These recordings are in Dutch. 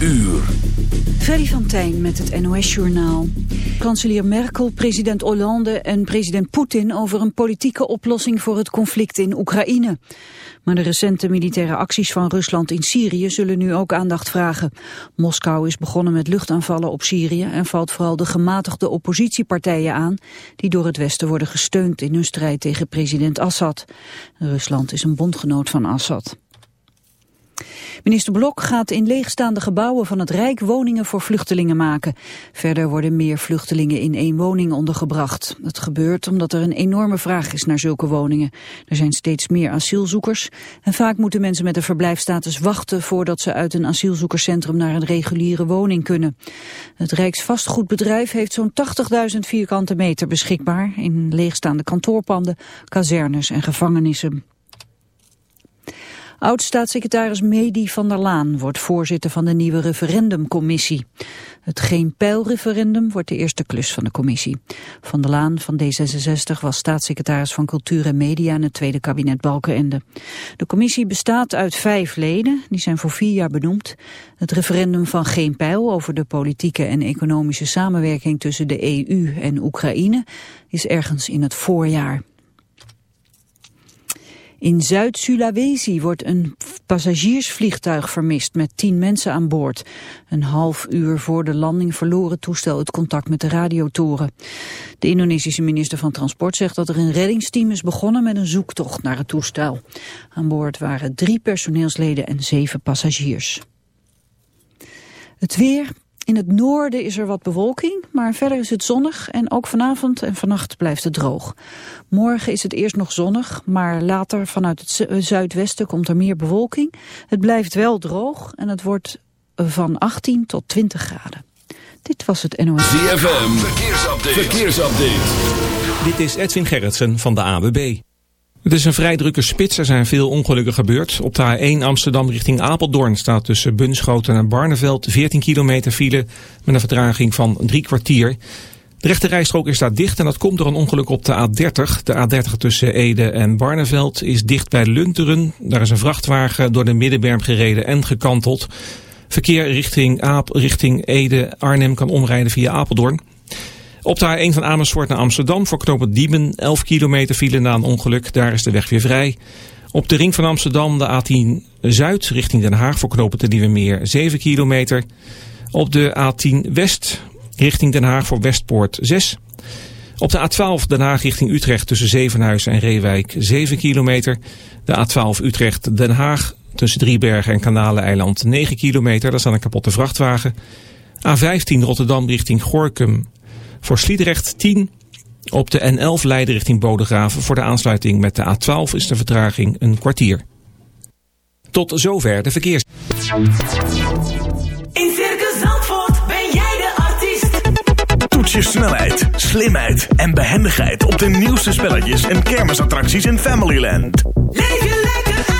uur. Freddy van met het NOS-journaal. Kanselier Merkel, president Hollande en president Poetin over een politieke oplossing voor het conflict in Oekraïne. Maar de recente militaire acties van Rusland in Syrië zullen nu ook aandacht vragen. Moskou is begonnen met luchtaanvallen op Syrië en valt vooral de gematigde oppositiepartijen aan die door het Westen worden gesteund in hun strijd tegen president Assad. Rusland is een bondgenoot van Assad. Minister Blok gaat in leegstaande gebouwen van het Rijk woningen voor vluchtelingen maken. Verder worden meer vluchtelingen in één woning ondergebracht. Het gebeurt omdat er een enorme vraag is naar zulke woningen. Er zijn steeds meer asielzoekers en vaak moeten mensen met een verblijfstatus wachten voordat ze uit een asielzoekerscentrum naar een reguliere woning kunnen. Het Rijksvastgoedbedrijf heeft zo'n 80.000 vierkante meter beschikbaar in leegstaande kantoorpanden, kazernes en gevangenissen. Oud-staatssecretaris Medi van der Laan wordt voorzitter van de nieuwe referendumcommissie. Het Geen Pijl-referendum wordt de eerste klus van de commissie. Van der Laan van D66 was staatssecretaris van Cultuur en Media in het tweede kabinet Balkenende. De commissie bestaat uit vijf leden, die zijn voor vier jaar benoemd. Het referendum van Geen Pijl over de politieke en economische samenwerking tussen de EU en Oekraïne is ergens in het voorjaar. In Zuid-Sulawesi wordt een passagiersvliegtuig vermist met tien mensen aan boord. Een half uur voor de landing verloor het toestel het contact met de radiotoren. De Indonesische minister van Transport zegt dat er een reddingsteam is begonnen met een zoektocht naar het toestel. Aan boord waren drie personeelsleden en zeven passagiers. Het weer, in het noorden is er wat bewolking, maar verder is het zonnig en ook vanavond en vannacht blijft het droog. Morgen is het eerst nog zonnig, maar later vanuit het eh, zuidwesten komt er meer bewolking. Het blijft wel droog en het wordt van 18 tot 20 graden. Dit was het NOS. ZFM, verkeersupdate. verkeersupdate. Dit is Edwin Gerritsen van de ABB. Het is een vrij drukke spits. Er zijn veel ongelukken gebeurd. Op de A1 Amsterdam richting Apeldoorn staat tussen Bunschoten en Barneveld 14 kilometer file met een vertraging van drie kwartier. De rechte rijstrook is daar dicht en dat komt door een ongeluk op de A30. De A30 tussen Ede en Barneveld is dicht bij Lunteren. Daar is een vrachtwagen door de middenberm gereden en gekanteld. Verkeer richting, Aap, richting Ede, Arnhem kan omrijden via Apeldoorn. Op de A1 van Amersfoort naar Amsterdam voor knooppunt Diemen 11 kilometer file na een ongeluk. Daar is de weg weer vrij. Op de ring van Amsterdam de A10 Zuid richting Den Haag voor knooppunt de Nieuwe Meer 7 kilometer. Op de A10 West richting Den Haag voor Westpoort 6. Op de A12 Den Haag richting Utrecht tussen Zevenhuizen en Reewijk 7 kilometer. De A12 Utrecht Den Haag tussen Driebergen en Kanaleneiland 9 kilometer. Daar staat een kapotte vrachtwagen. A15 Rotterdam richting Gorkum voor Sliedrecht 10. Op de N11 Leiden richting Bodegraven voor de aansluiting met de A12 is de vertraging een kwartier. Tot zover de verkeers. In Circus Zandvoort ben jij de artiest. Toets je snelheid, slimheid en behendigheid op de nieuwste spelletjes en kermisattracties in Familyland. Leef je lekker uit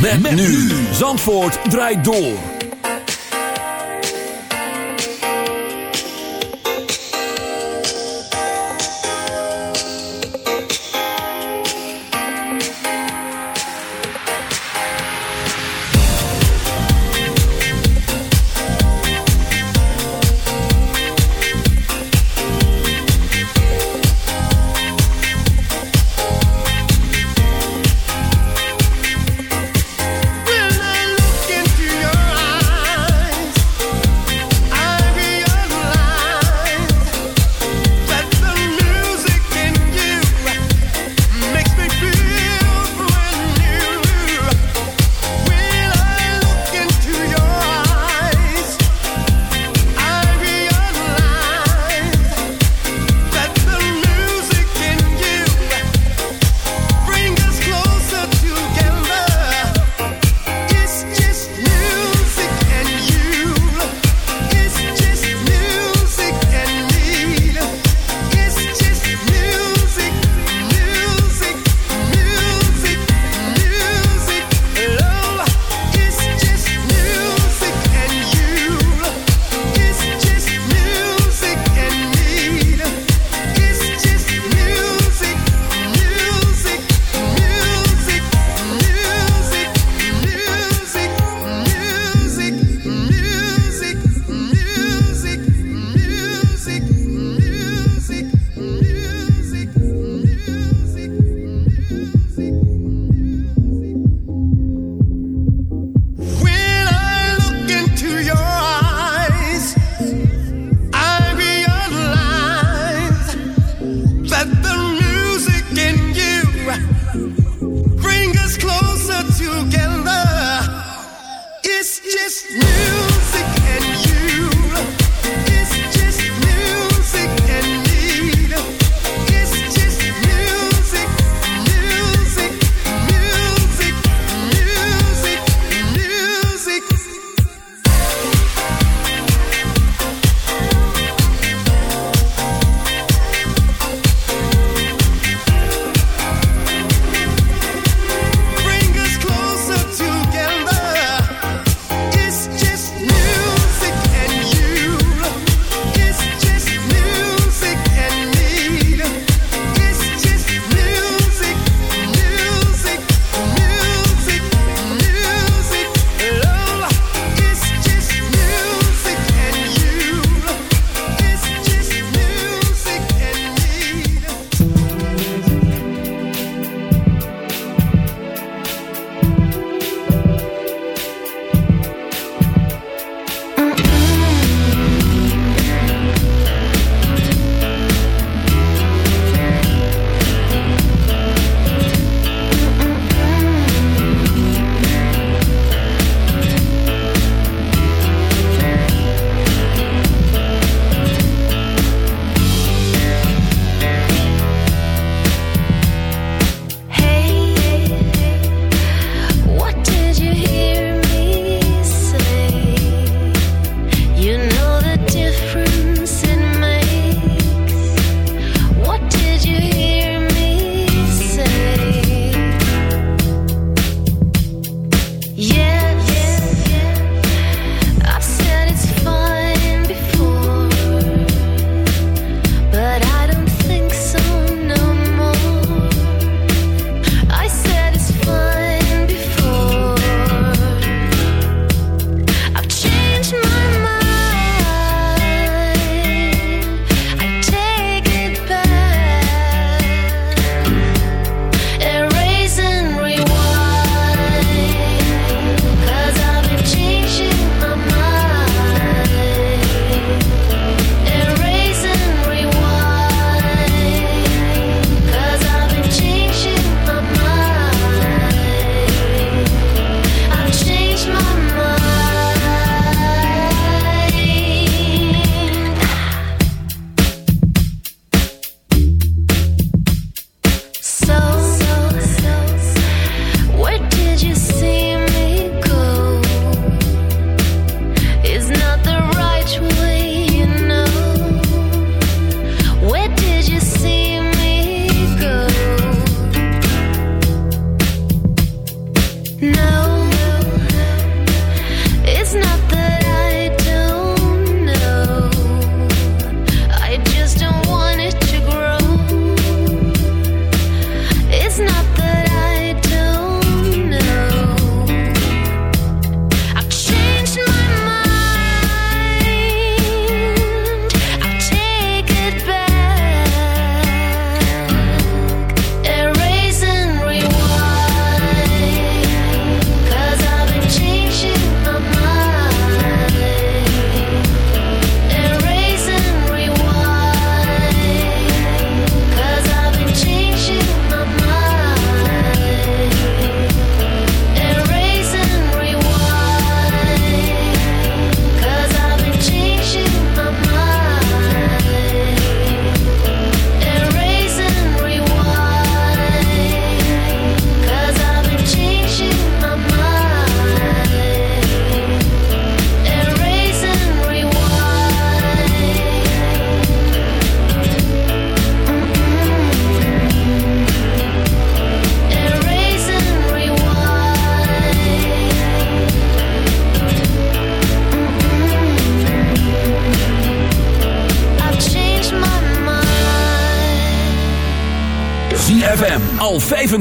Met, nu. Zandvoort draait door.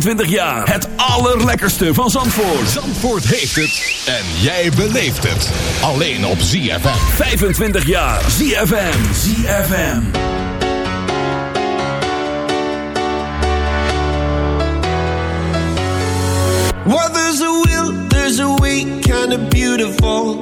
25 jaar. Het allerlekkerste van Zandvoort. Zandvoort heeft het. En jij beleeft het. Alleen op ZFM. 25 jaar. ZFM. ZFM. What there's a will, there's a way, kind of beautiful.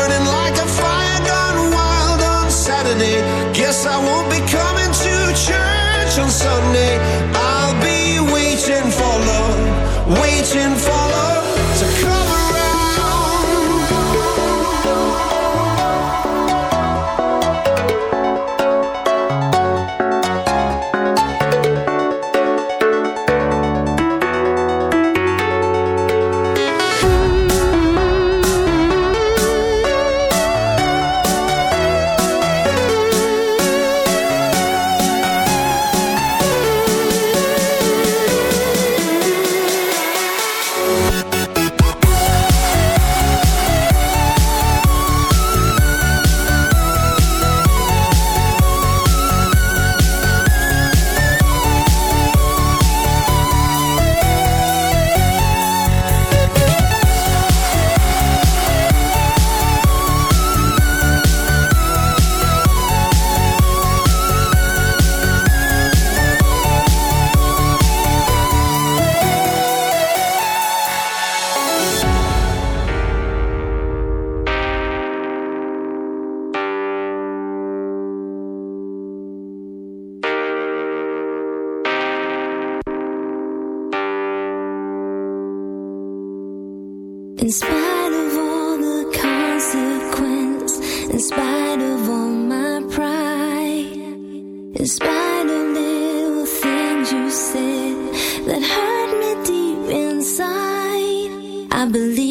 In spite of all the consequence, in spite of all my pride, in spite of little things you said that hurt me deep inside, I believe.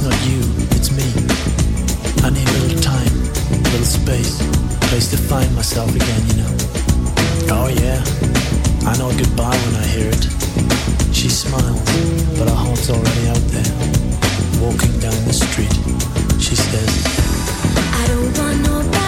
It's not you, it's me. I need a little time, a little space, a place to find myself again, you know. Oh, yeah, I know goodbye when I hear it. She smiles, but her heart's already out there. Walking down the street, she says, I don't want nobody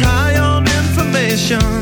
high on information.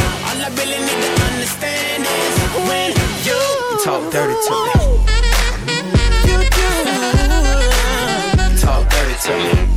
I really need to understand is when you, You talk dirty to me. you do. Talk dirty to me.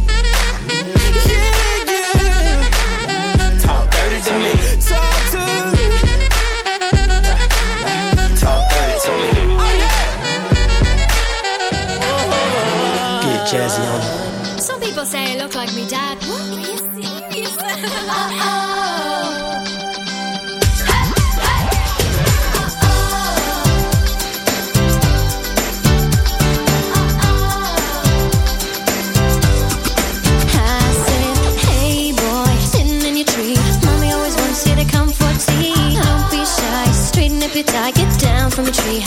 From a tree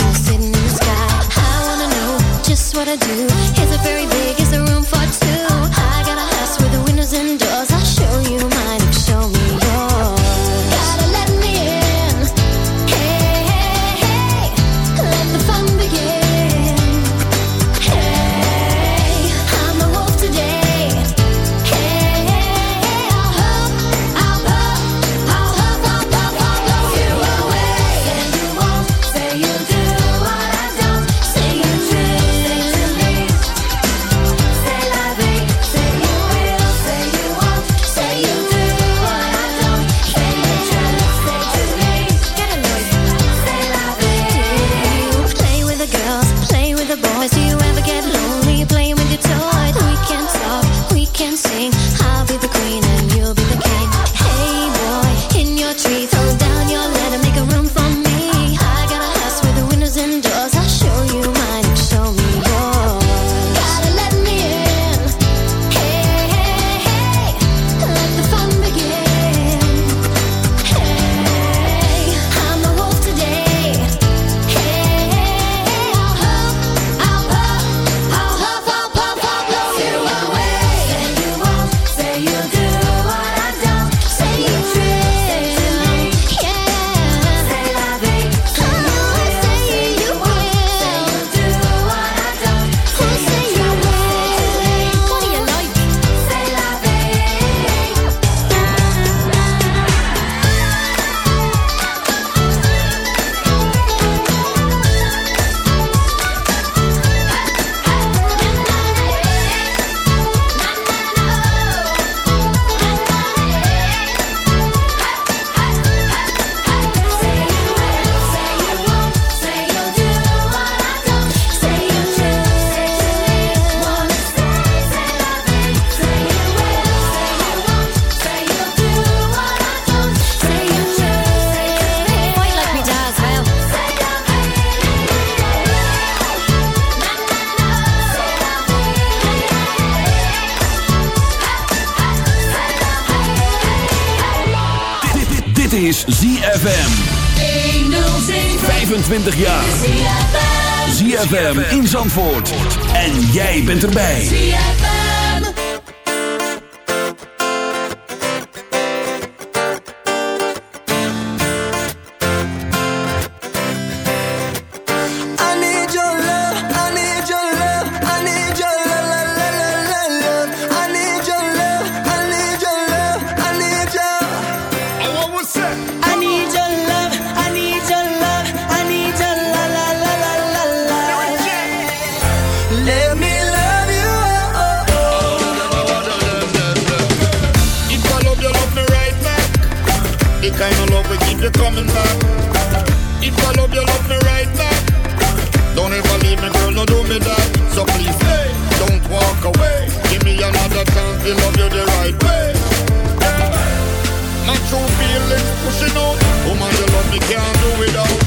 me back. If I love you, love me right back. Don't ever leave me, girl, no do me that. So please, hey, don't walk away. Give me another chance to love you the right way. Yeah. My true feelings pushing out. Woman, you love me, can't do without.